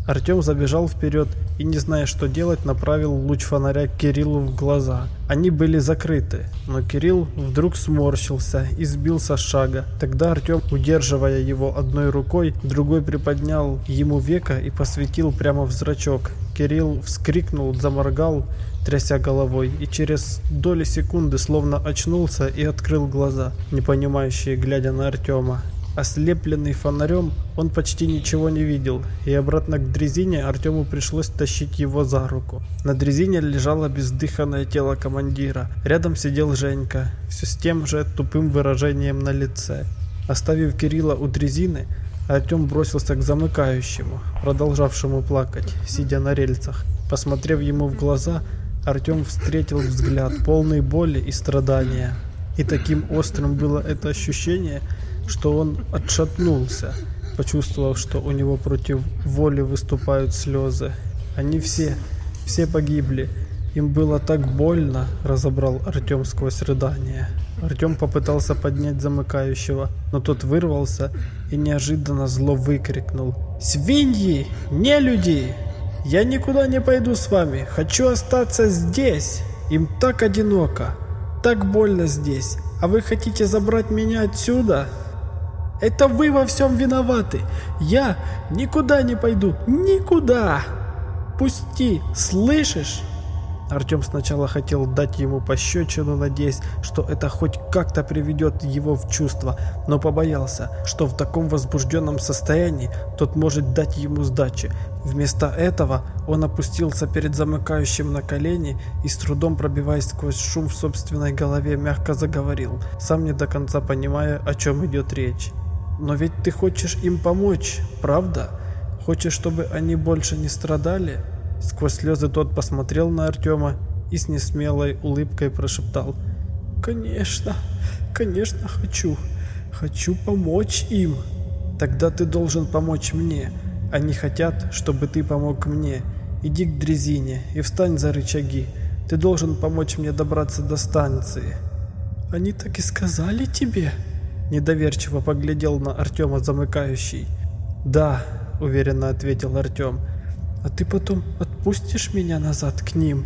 Артем забежал вперед и, не зная, что делать, направил луч фонаря Кириллу в глаза. Они были закрыты, но Кирилл вдруг сморщился и сбился с шага. Тогда Артем, удерживая его одной рукой, другой приподнял ему века и посветил прямо в зрачок. Кирилл вскрикнул, заморгал, тряся головой, и через доли секунды словно очнулся и открыл глаза, непонимающие, глядя на Артема. Ослепленный фонарем, он почти ничего не видел, и обратно к дрезине Артему пришлось тащить его за руку. На дрезине лежало бездыханное тело командира. Рядом сидел Женька, все с тем же тупым выражением на лице. Оставив Кирилла у дрезины, Артем бросился к замыкающему, продолжавшему плакать, сидя на рельсах. Посмотрев ему в глаза, Артем встретил взгляд, полный боли и страдания. И таким острым было это ощущение, что он отшатнулся, почувствовав, что у него против воли выступают слезы. Они все, все погибли. Им было так больно, разобрал Артем сквозь рыдание. Артем попытался поднять замыкающего, но тот вырвался и неожиданно зло выкрикнул. «Свиньи! Не люди! Я никуда не пойду с вами! Хочу остаться здесь! Им так одиноко! Так больно здесь! А вы хотите забрать меня отсюда?» Это вы во всем виноваты. Я никуда не пойду. Никуда. Пусти, слышишь? Артем сначала хотел дать ему пощечину, надеясь, что это хоть как-то приведет его в чувство, но побоялся, что в таком возбужденном состоянии тот может дать ему сдачи. Вместо этого он опустился перед замыкающим на колени и с трудом пробиваясь сквозь шум в собственной голове мягко заговорил, сам не до конца понимая, о чем идет речь. «Но ведь ты хочешь им помочь, правда? Хочешь, чтобы они больше не страдали?» Сквозь слезы тот посмотрел на Артема и с несмелой улыбкой прошептал. «Конечно, конечно хочу. Хочу помочь им. Тогда ты должен помочь мне. Они хотят, чтобы ты помог мне. Иди к дрезине и встань за рычаги. Ты должен помочь мне добраться до станции». «Они так и сказали тебе?» Недоверчиво поглядел на Артема замыкающий. «Да», — уверенно ответил Артем. «А ты потом отпустишь меня назад к ним?»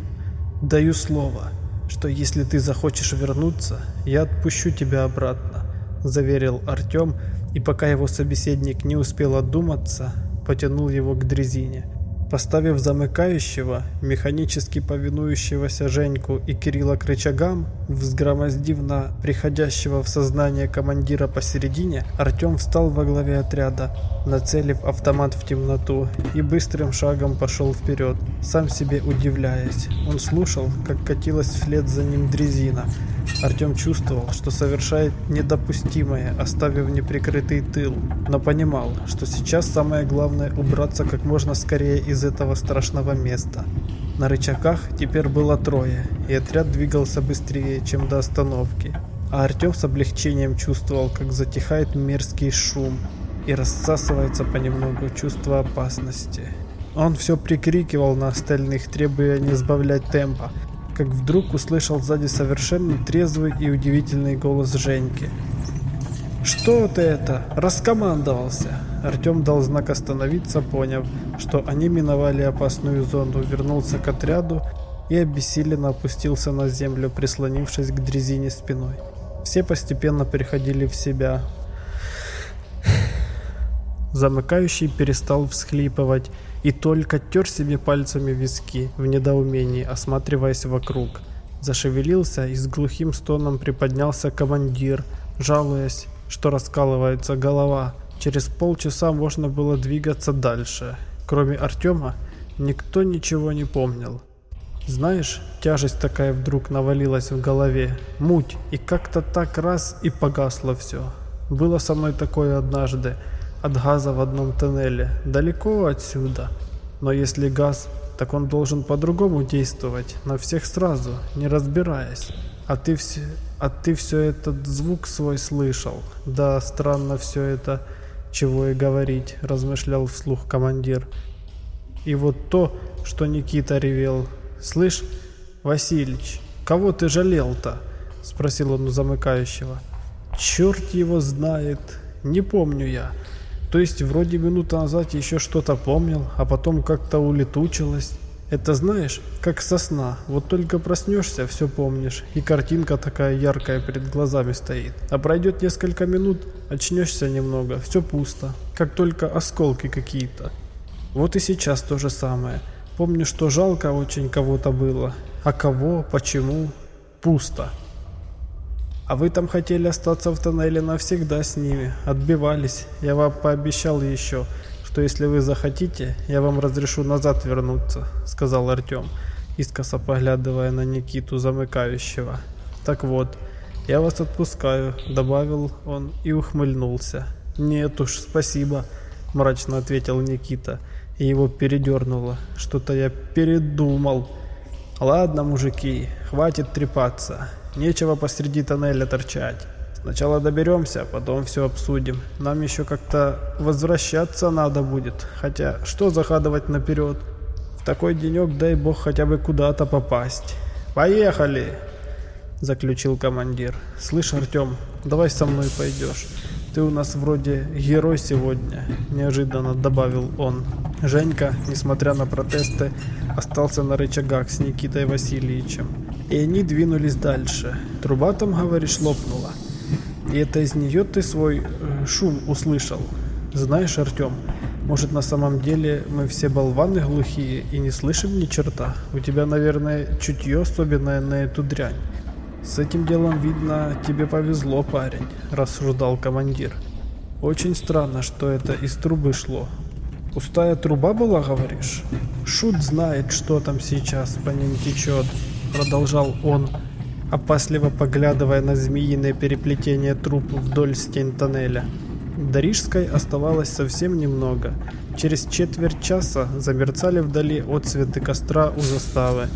«Даю слово, что если ты захочешь вернуться, я отпущу тебя обратно», — заверил Артем, и пока его собеседник не успел одуматься, потянул его к дрезине. Поставив замыкающего, механически повинующегося Женьку и Кирилла к рычагам, взгромоздив на приходящего в сознание командира посередине, Артем встал во главе отряда, нацелив автомат в темноту и быстрым шагом пошел вперед, сам себе удивляясь. Он слушал, как катилась вслед за ним дрезина, Артем чувствовал, что совершает недопустимое, оставив неприкрытый тыл, но понимал, что сейчас самое главное убраться как можно скорее из этого страшного места. На рычагах теперь было трое, и отряд двигался быстрее, чем до остановки. А Артем с облегчением чувствовал, как затихает мерзкий шум и рассасывается понемногу чувство опасности. Он все прикрикивал на остальных, требуя не сбавлять темпа, как вдруг услышал сзади совершенно трезвый и удивительный голос Женьки. «Что ты это? Раскомандовался!» Артем дал знак остановиться, поняв, что они миновали опасную зону, вернулся к отряду и обессиленно опустился на землю, прислонившись к дрезине спиной. Все постепенно приходили в себя. Замыкающий перестал всхлипывать и только тер себе пальцами виски в недоумении, осматриваясь вокруг. Зашевелился и с глухим стоном приподнялся командир, жалуясь, что раскалывается голова. Через полчаса можно было двигаться дальше. Кроме Артема, никто ничего не помнил. Знаешь, тяжесть такая вдруг навалилась в голове, муть, и как-то так раз и погасло все. Было со мной такое однажды, от газа в одном тоннеле, далеко отсюда. Но если газ, так он должен по-другому действовать, на всех сразу, не разбираясь. А ты все, а ты все этот звук свой слышал. Да, странно все это, чего и говорить, размышлял вслух командир. И вот то, что Никита ревел. Слышь, Васильич, кого ты жалел-то? Спросил он у замыкающего. Черт его знает, не помню я. То есть вроде минута назад еще что-то помнил, а потом как-то улетучилось. Это знаешь, как сосна, вот только проснешься, все помнишь, и картинка такая яркая перед глазами стоит. А пройдет несколько минут, очнешься немного, все пусто, как только осколки какие-то. Вот и сейчас то же самое. Помню, что жалко очень кого-то было, а кого, почему, пусто. А вы там хотели остаться в тоннеле навсегда с ними, отбивались. Я вам пообещал еще, что если вы захотите, я вам разрешу назад вернуться», — сказал Артем, искоса поглядывая на Никиту замыкающего. «Так вот, я вас отпускаю», — добавил он и ухмыльнулся. «Нет уж, спасибо», – мрачно ответил Никита, и его передернуло. «Что-то я передумал». «Ладно, мужики, хватит трепаться. Нечего посреди тоннеля торчать. Сначала доберемся, потом все обсудим. Нам еще как-то возвращаться надо будет. Хотя, что загадывать наперед? В такой денек, дай бог, хотя бы куда-то попасть. Поехали!» Заключил командир. «Слышь, Артем, давай со мной пойдешь. Ты у нас вроде герой сегодня», – неожиданно добавил он. Женька, несмотря на протесты, остался на рычагах с Никитой Васильевичем. И они двинулись дальше. Труба там, говоришь, лопнула. И это из нее ты свой э, шум услышал. Знаешь, Артем, может на самом деле мы все болваны глухие и не слышим ни черта? У тебя, наверное, чутье особенное на эту дрянь. С этим делом, видно, тебе повезло, парень, рассуждал командир. Очень странно, что это из трубы шло. Пустая труба была, говоришь? Шут знает, что там сейчас по ним течет, продолжал он, опасливо поглядывая на змеиное переплетение труб вдоль стен тоннеля. До Рижской оставалось совсем немного. Через четверть часа замерцали вдали отцветы костра у заставы.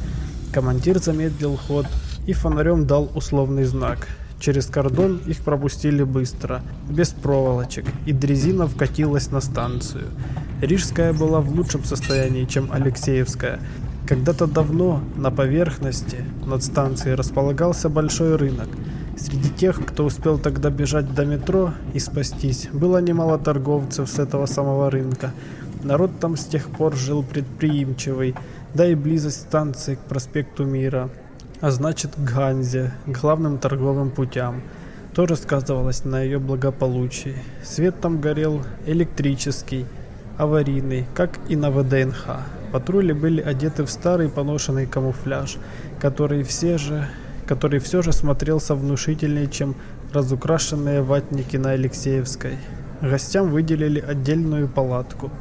Командир замедлил ход и фонарем дал условный знак. Через кордон их пропустили быстро, без проволочек, и дрезина вкатилась на станцию. Рижская была в лучшем состоянии, чем Алексеевская, когда-то давно на поверхности над станцией располагался большой рынок. Среди тех, кто успел тогда бежать до метро и спастись, было немало торговцев с этого самого рынка. Народ там с тех пор жил предприимчивый, да и близость станции к проспекту Мира, а значит к Ганзе, к главным торговым путям, тоже сказывалось на ее благополучии. Свет там горел электрический, аварийный, как и на ВДНХ. Патрули были одеты в старый поношенный камуфляж, который все же, который все же смотрелся внушительнее, чем разукрашенные ватники на Алексеевской. Гостям выделили отдельную палатку.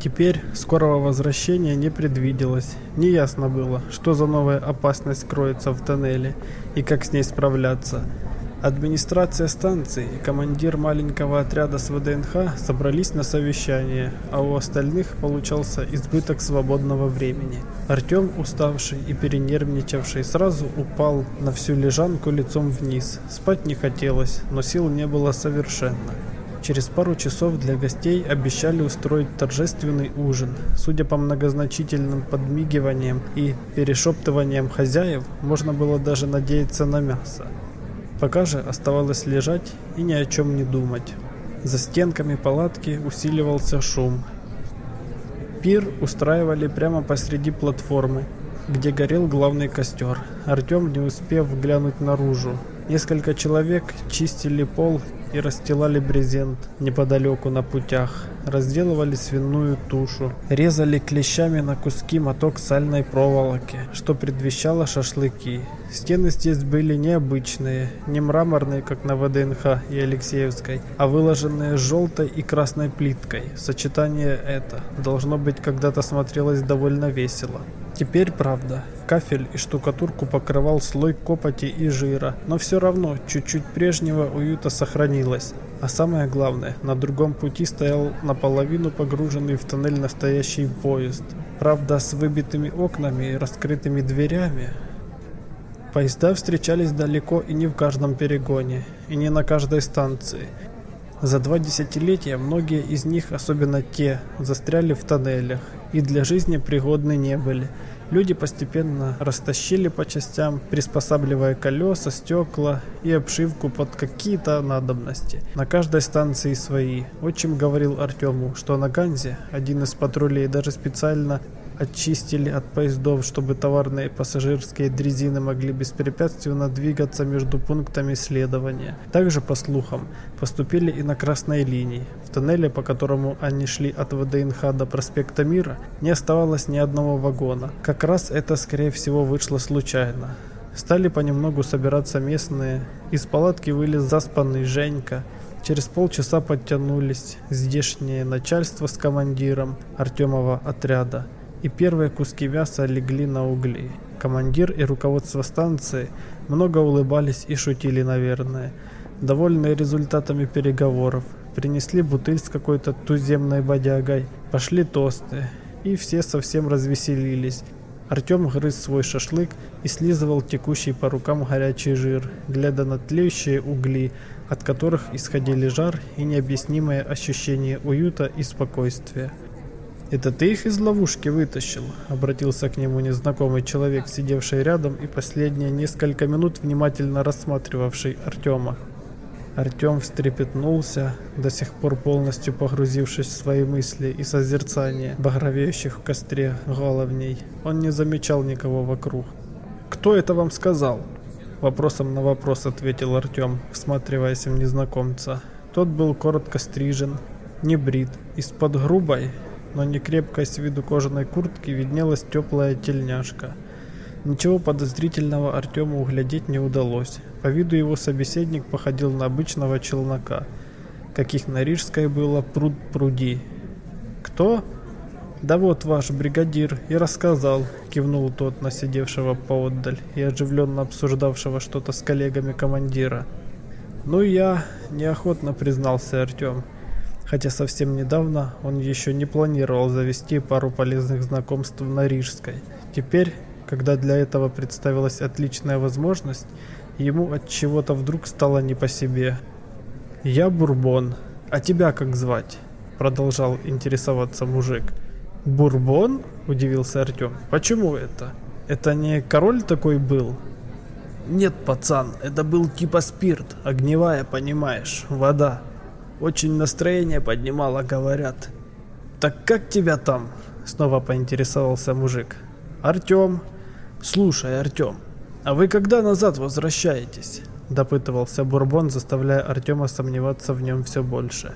Теперь скорого возвращения не предвиделось. Неясно было, что за новая опасность кроется в тоннеле и как с ней справляться – Администрация станции и командир маленького отряда с ВДНХ собрались на совещание, а у остальных получался избыток свободного времени. Артем, уставший и перенервничавший, сразу упал на всю лежанку лицом вниз. Спать не хотелось, но сил не было совершенно. Через пару часов для гостей обещали устроить торжественный ужин. Судя по многозначительным подмигиваниям и перешептываниям хозяев, можно было даже надеяться на мясо. Пока же оставалось лежать и ни о чем не думать. За стенками палатки усиливался шум. Пир устраивали прямо посреди платформы, где горел главный костер. Артем, не успев глянуть наружу, несколько человек чистили пол и расстилали брезент неподалеку на путях, разделывали свиную тушу, резали клещами на куски моток сальной проволоки, что предвещало шашлыки. Стены здесь были необычные, не мраморные, как на ВДНХ и Алексеевской, а выложенные желтой и красной плиткой. Сочетание это, должно быть, когда-то смотрелось довольно весело. Теперь, правда, кафель и штукатурку покрывал слой копоти и жира, но все равно чуть-чуть прежнего уюта сохранилось. А самое главное, на другом пути стоял наполовину погруженный в тоннель настоящий поезд. Правда, с выбитыми окнами и раскрытыми дверями. Поезда встречались далеко и не в каждом перегоне, и не на каждой станции. За два десятилетия многие из них, особенно те, застряли в тоннелях и для жизни пригодны не были. Люди постепенно растащили по частям, приспосабливая колеса, стекла и обшивку под какие-то надобности. На каждой станции свои. Отчим говорил Артему, что на Ганзе один из патрулей даже специально очистили от поездов, чтобы товарные и пассажирские дрезины могли беспрепятственно двигаться между пунктами следования. Также, по слухам, поступили и на красной линии. В тоннеле, по которому они шли от ВДНХ до проспекта Мира, не оставалось ни одного вагона. Как раз это, скорее всего, вышло случайно. Стали понемногу собираться местные. Из палатки вылез заспанный Женька. Через полчаса подтянулись здешнее начальство с командиром Артемова отряда и первые куски мяса легли на угли. Командир и руководство станции много улыбались и шутили, наверное, довольные результатами переговоров. Принесли бутыль с какой-то туземной бодягой. Пошли тосты. И все совсем развеселились. Артем грыз свой шашлык и слизывал текущий по рукам горячий жир, глядя на тлеющие угли, от которых исходили жар и необъяснимое ощущение уюта и спокойствия. «Это ты их из ловушки вытащил?» – обратился к нему незнакомый человек, сидевший рядом и последние несколько минут внимательно рассматривавший Артема. Артем встрепетнулся, до сих пор полностью погрузившись в свои мысли и созерцание багровеющих в костре головней. Он не замечал никого вокруг. «Кто это вам сказал?» Вопросом на вопрос ответил Артем, всматриваясь в незнакомца. Тот был коротко стрижен, не брит, из-под грубой, но не крепкой с виду кожаной куртки виднелась теплая тельняшка. Ничего подозрительного Артему углядеть не удалось. По виду его собеседник походил на обычного челнока, каких на Рижской было пруд пруди. «Кто?» «Да вот ваш бригадир и рассказал», — кивнул тот на сидевшего поотдаль и оживленно обсуждавшего что-то с коллегами командира. «Ну я...» — неохотно признался Артем хотя совсем недавно он еще не планировал завести пару полезных знакомств на Рижской. Теперь, когда для этого представилась отличная возможность, ему от чего-то вдруг стало не по себе. «Я Бурбон, а тебя как звать?» Продолжал интересоваться мужик. «Бурбон?» – удивился Артем. «Почему это? Это не король такой был?» «Нет, пацан, это был типа спирт, огневая, понимаешь, вода», очень настроение поднимало, говорят. «Так как тебя там?» Снова поинтересовался мужик. «Артем». «Слушай, Артем, а вы когда назад возвращаетесь?» Допытывался Бурбон, заставляя Артема сомневаться в нем все больше.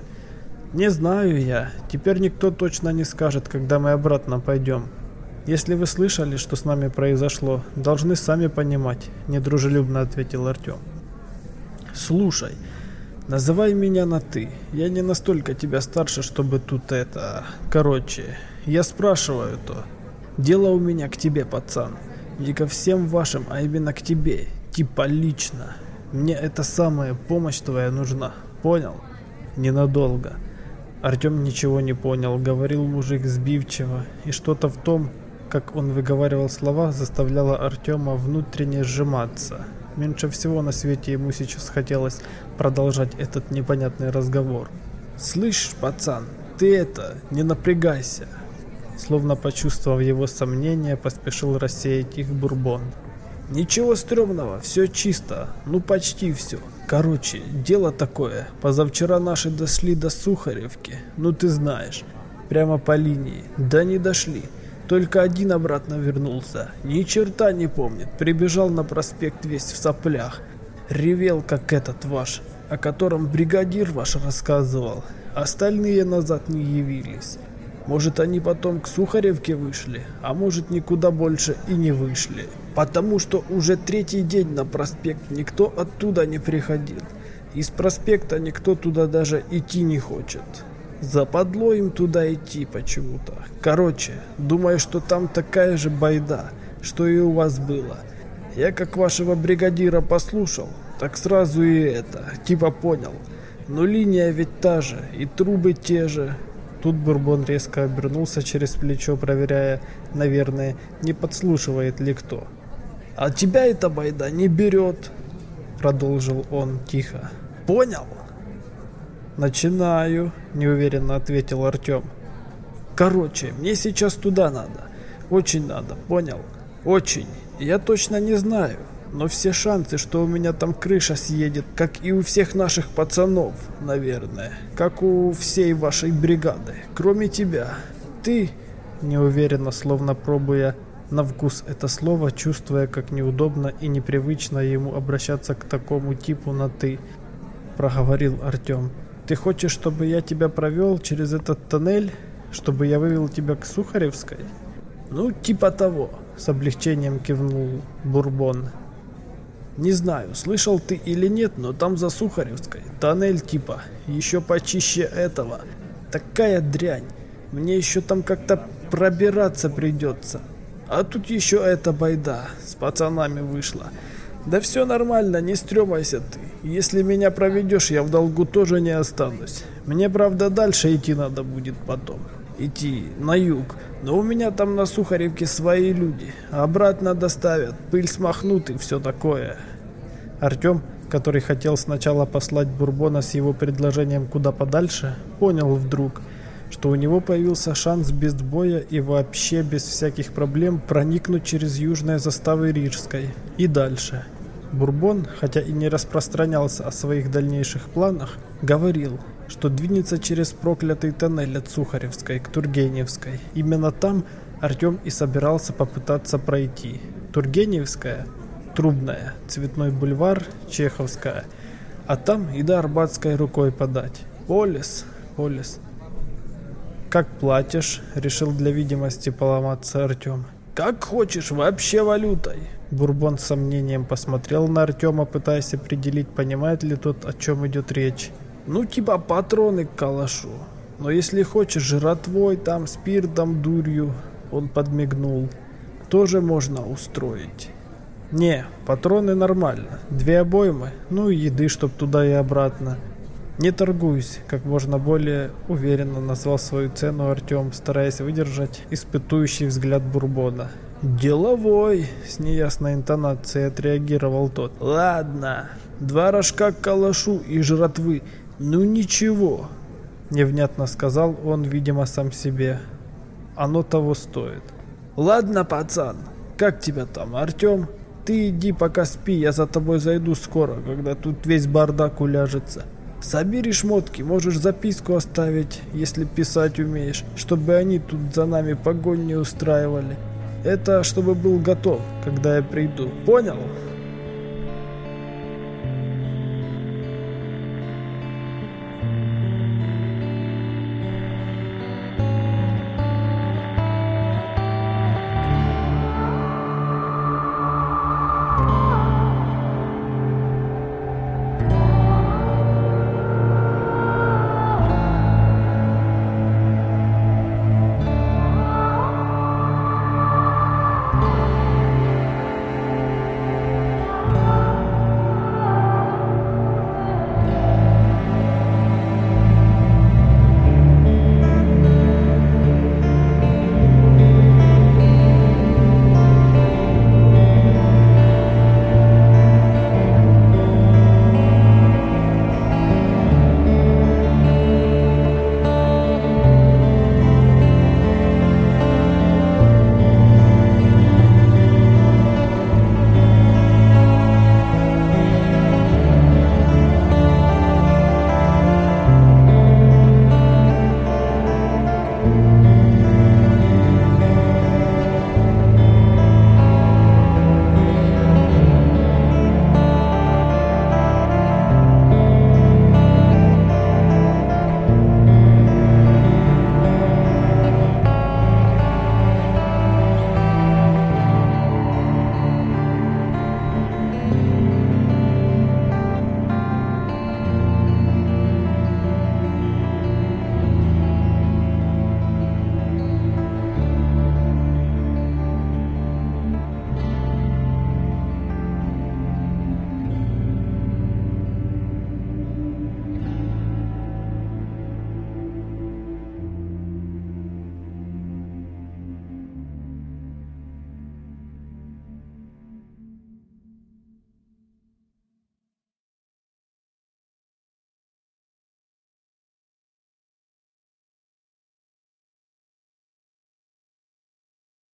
«Не знаю я. Теперь никто точно не скажет, когда мы обратно пойдем. Если вы слышали, что с нами произошло, должны сами понимать», – недружелюбно ответил Артем. «Слушай, Называй меня на «ты». Я не настолько тебя старше, чтобы тут это... Короче, я спрашиваю то. Дело у меня к тебе, пацан. Не ко всем вашим, а именно к тебе. Типа лично. Мне эта самая помощь твоя нужна. Понял? Ненадолго. Артем ничего не понял, говорил мужик сбивчиво, и что-то в том, как он выговаривал слова, заставляло Артема внутренне сжиматься. Меньше всего на свете ему сейчас хотелось продолжать этот непонятный разговор. «Слышь, пацан, ты это, не напрягайся!» Словно почувствовав его сомнения, поспешил рассеять их бурбон. «Ничего стрёмного, все чисто, ну почти все. Короче, дело такое, позавчера наши дошли до Сухаревки, ну ты знаешь, прямо по линии, да не дошли. Только один обратно вернулся. Ни черта не помнит. Прибежал на проспект весь в соплях. Ревел, как этот ваш, о котором бригадир ваш рассказывал. Остальные назад не явились. Может, они потом к Сухаревке вышли, а может, никуда больше и не вышли. Потому что уже третий день на проспект никто оттуда не приходил. Из проспекта никто туда даже идти не хочет. Западло им туда идти почему-то. Короче, думаю, что там такая же байда, что и у вас было. Я как вашего бригадира послушал, так сразу и это, типа понял. Но линия ведь та же, и трубы те же. Тут Бурбон резко обернулся через плечо, проверяя, наверное, не подслушивает ли кто. «А тебя эта байда не берет», — продолжил он тихо. «Понял?» «Начинаю», – неуверенно ответил Артем. «Короче, мне сейчас туда надо. Очень надо, понял? Очень. Я точно не знаю, но все шансы, что у меня там крыша съедет, как и у всех наших пацанов, наверное. Как у всей вашей бригады, кроме тебя. Ты, неуверенно, словно пробуя на вкус это слово, чувствуя, как неудобно и непривычно ему обращаться к такому типу на «ты», проговорил Артем. Ты хочешь, чтобы я тебя провел через этот тоннель, чтобы я вывел тебя к Сухаревской? Ну, типа того, с облегчением кивнул Бурбон. Не знаю, слышал ты или нет, но там за Сухаревской тоннель типа, еще почище этого. Такая дрянь. Мне еще там как-то пробираться придется. А тут еще эта байда с пацанами вышла. Да все нормально, не стремайся ты. Если меня проведешь, я в долгу тоже не останусь. Мне, правда, дальше идти надо будет потом. Идти на юг. Но у меня там на Сухаревке свои люди. Обратно доставят, пыль смахнут и все такое. Артем, который хотел сначала послать Бурбона с его предложением куда подальше, понял вдруг, что у него появился шанс без боя и вообще без всяких проблем проникнуть через южные заставы Рижской и дальше. Бурбон, хотя и не распространялся о своих дальнейших планах, говорил, что двинется через проклятый тоннель от Сухаревской к Тургеневской. Именно там Артем и собирался попытаться пройти. Тургеневская, Трубная, Цветной бульвар, Чеховская, а там и до Арбатской рукой подать. Полис, Полис. «Как платишь?» – решил для видимости поломаться Артем. «Как хочешь, вообще валютой!» Бурбон с сомнением посмотрел на Артема, пытаясь определить, понимает ли тот, о чем идет речь. «Ну, типа патроны к калашу. Но если хочешь жратвой, там, спиртом, дурью...» Он подмигнул. «Тоже можно устроить». «Не, патроны нормально. Две обоймы, ну и еды, чтоб туда и обратно. «Не торгуюсь», — как можно более уверенно назвал свою цену Артем, стараясь выдержать испытующий взгляд Бурбона. «Деловой!» — с неясной интонацией отреагировал тот. «Ладно, два рожка к калашу и жратвы. Ну ничего!» Невнятно сказал он, видимо, сам себе. «Оно того стоит». «Ладно, пацан, как тебя там, Артем? Ты иди пока спи, я за тобой зайду скоро, когда тут весь бардак уляжется». Собери шмотки, можешь записку оставить, если писать умеешь, чтобы они тут за нами погонь не устраивали. Это чтобы был готов, когда я приду. Понял?